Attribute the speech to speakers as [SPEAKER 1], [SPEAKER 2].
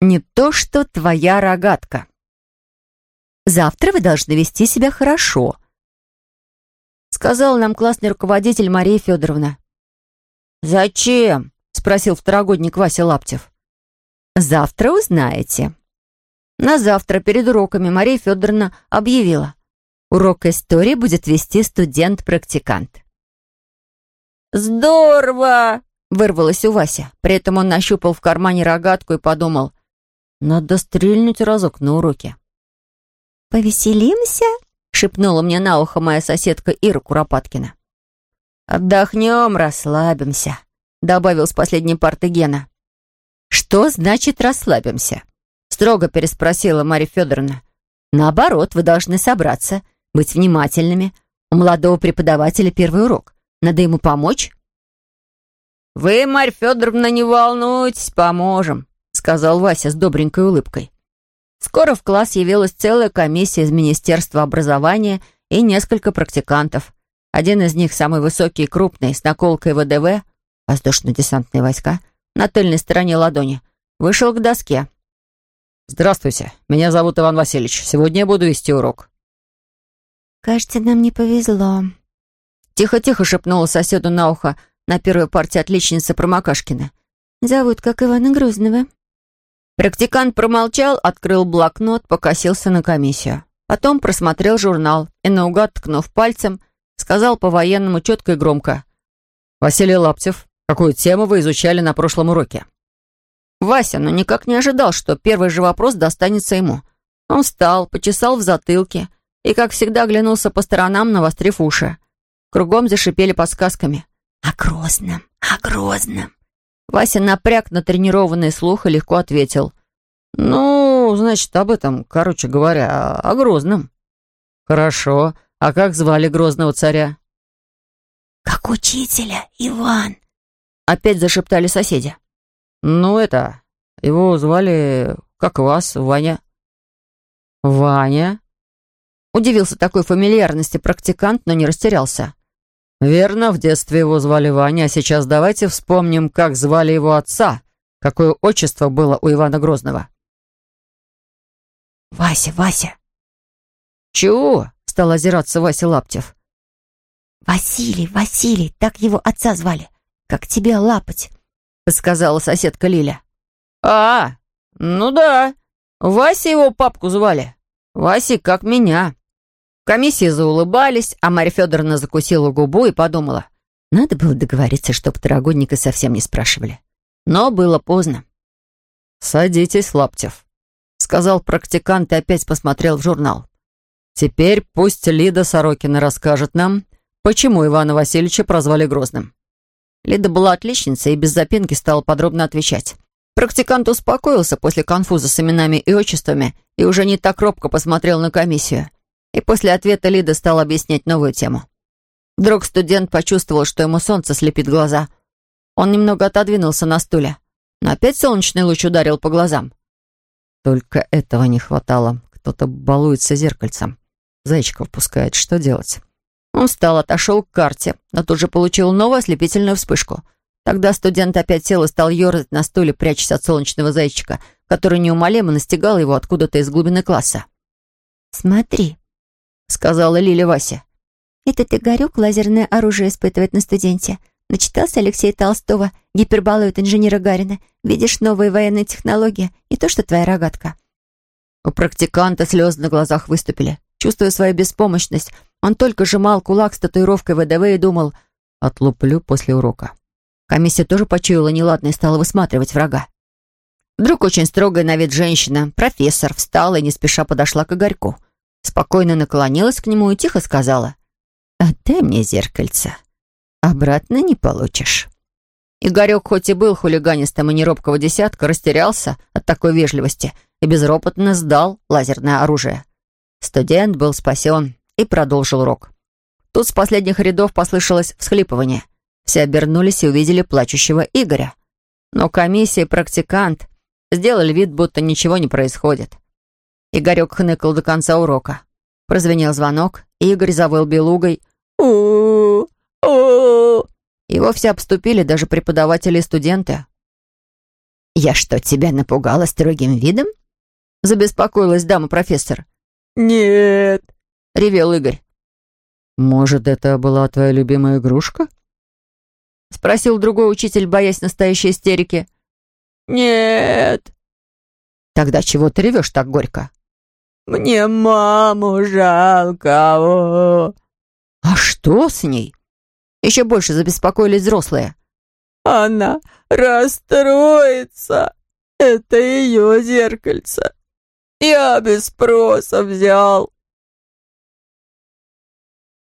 [SPEAKER 1] Не то, что твоя рогатка. Завтра вы должны вести себя хорошо, сказал нам классный руководитель Мария Федоровна. «Зачем?» — спросил второгодник Вася Лаптев. «Завтра узнаете». На завтра перед уроками Мария Федоровна объявила. Урок истории будет вести студент-практикант. «Здорово!» — вырвалось у Вася. При этом он нащупал в кармане рогатку и подумал. «Надо стрельнуть разок на уроке». «Повеселимся?» — шепнула мне на ухо моя соседка Ира Куропаткина. «Отдохнем, расслабимся», — добавил с последней парты Гена. «Что значит расслабимся?» — строго переспросила Марья Федоровна. «Наоборот, вы должны собраться, быть внимательными. У молодого преподавателя первый урок. Надо ему помочь». «Вы, Марья Федоровна, не волнуйтесь, поможем», — сказал Вася с добренькой улыбкой. Скоро в класс явилась целая комиссия из Министерства образования и несколько практикантов. Один из них, самый высокий и крупный, с наколкой ВДВ, воздушно-десантные войска, на тыльной стороне ладони, вышел к доске.
[SPEAKER 2] «Здравствуйте, меня зовут Иван Васильевич. Сегодня я буду вести урок».
[SPEAKER 3] «Кажется, нам не повезло»,
[SPEAKER 1] Тихо-тихо шепнула соседу на ухо на первой партии отличница Промокашкина.
[SPEAKER 3] «Зовут как Ивана Грозного».
[SPEAKER 1] Практикант промолчал, открыл блокнот, покосился на комиссию. Потом просмотрел журнал и, наугад ткнув пальцем, сказал по-военному четко и громко.
[SPEAKER 2] «Василий Лаптев, какую тему вы изучали на прошлом уроке?»
[SPEAKER 1] Вася, но никак не ожидал, что первый же вопрос достанется ему. Он встал, почесал в затылке и, как всегда, оглянулся по сторонам, навострив уши. Кругом зашипели подсказками. «О Грозном! О Грозном!» Вася напряг на тренированный слух и легко ответил.
[SPEAKER 2] «Ну, значит, об этом, короче говоря, о Грозном». «Хорошо. А как звали Грозного царя?»
[SPEAKER 3] «Как учителя, Иван!»
[SPEAKER 1] Опять зашептали соседи.
[SPEAKER 2] «Ну, это... Его звали... Как вас, Ваня?» «Ваня?»
[SPEAKER 1] Удивился такой фамильярности практикант, но не растерялся.
[SPEAKER 2] «Верно, в детстве его звали Ваня, а сейчас давайте вспомним, как звали его отца, какое отчество было у Ивана Грозного».
[SPEAKER 3] «Вася, Вася!»
[SPEAKER 1] «Чего?» — стал озираться Вася Лаптев.
[SPEAKER 3] «Василий, Василий, так его отца звали. Как тебе лапать?»
[SPEAKER 1] — подсказала соседка Лиля.
[SPEAKER 2] «А, ну да, Вася его папку звали. Вася как меня».
[SPEAKER 1] Комиссии заулыбались, а Марья Федоровна закусила губу и подумала. Надо было договориться, чтобы второгодника совсем не спрашивали. Но было поздно.
[SPEAKER 2] «Садитесь, Лаптев», — сказал практикант и опять посмотрел в журнал. «Теперь пусть Лида Сорокина расскажет нам, почему Ивана Васильевича прозвали Грозным».
[SPEAKER 1] Лида была отличницей и без запинки стала подробно отвечать. Практикант успокоился после конфуза с именами и отчествами и уже не так робко посмотрел на комиссию. После ответа Лида стала объяснять новую тему. Вдруг студент почувствовал, что ему солнце слепит глаза. Он немного отодвинулся на стуле, но опять солнечный луч ударил по глазам.
[SPEAKER 2] Только этого не хватало. Кто-то балуется зеркальцем. Зайчиков пускает. Что делать?
[SPEAKER 1] Он встал, отошел к карте, но тут же получил новую ослепительную вспышку. Тогда студент опять сел и стал ерзать на стуле, прячась от солнечного зайчика, который неумолимо настигал его откуда-то из глубины класса.
[SPEAKER 3] «Смотри», —
[SPEAKER 1] сказала Лиля Вася.
[SPEAKER 3] «Этот Игорек лазерное оружие испытывает на студенте. Начитался Алексея Толстого, гипербалует инженера Гарина. Видишь новые военные технологии, не то что твоя рогатка».
[SPEAKER 1] У практиканта слезы на глазах выступили. Чувствуя свою беспомощность, он только сжимал кулак с татуировкой ВДВ и думал «отлуплю после урока». Комиссия тоже почуяла неладное и стала высматривать врага. Вдруг очень строгая на вид женщина, профессор, встала и не спеша подошла к Игорьку спокойно наклонилась к нему и тихо сказала «Отдай мне зеркальце, обратно не получишь». Игорек, хоть и был хулиганистом и неробкого десятка, растерялся от такой вежливости и безропотно сдал лазерное оружие. Студент был спасен и продолжил урок. Тут с последних рядов послышалось всхлипывание. Все обернулись и увидели плачущего Игоря. Но комиссия и практикант сделали вид, будто ничего не происходит. Игорек хныкал до конца урока. Прозвенел звонок, и Игорь завыл белугой. у у Его все обступили, даже преподаватели и студенты. «Я что, тебя напугала строгим видом?» Забеспокоилась дама-профессор.
[SPEAKER 2] «Нет», —
[SPEAKER 1] ревел Игорь.
[SPEAKER 2] «Может, это была твоя любимая игрушка?»
[SPEAKER 1] — спросил другой учитель, боясь настоящей истерики.
[SPEAKER 2] «Нет».
[SPEAKER 1] «Тогда чего ты ревешь так горько?»
[SPEAKER 2] «Мне маму жалко». О.
[SPEAKER 1] «А что с ней?» Еще больше забеспокоились взрослые.
[SPEAKER 2] «Она расстроится. Это ее зеркальце. Я без спроса взял».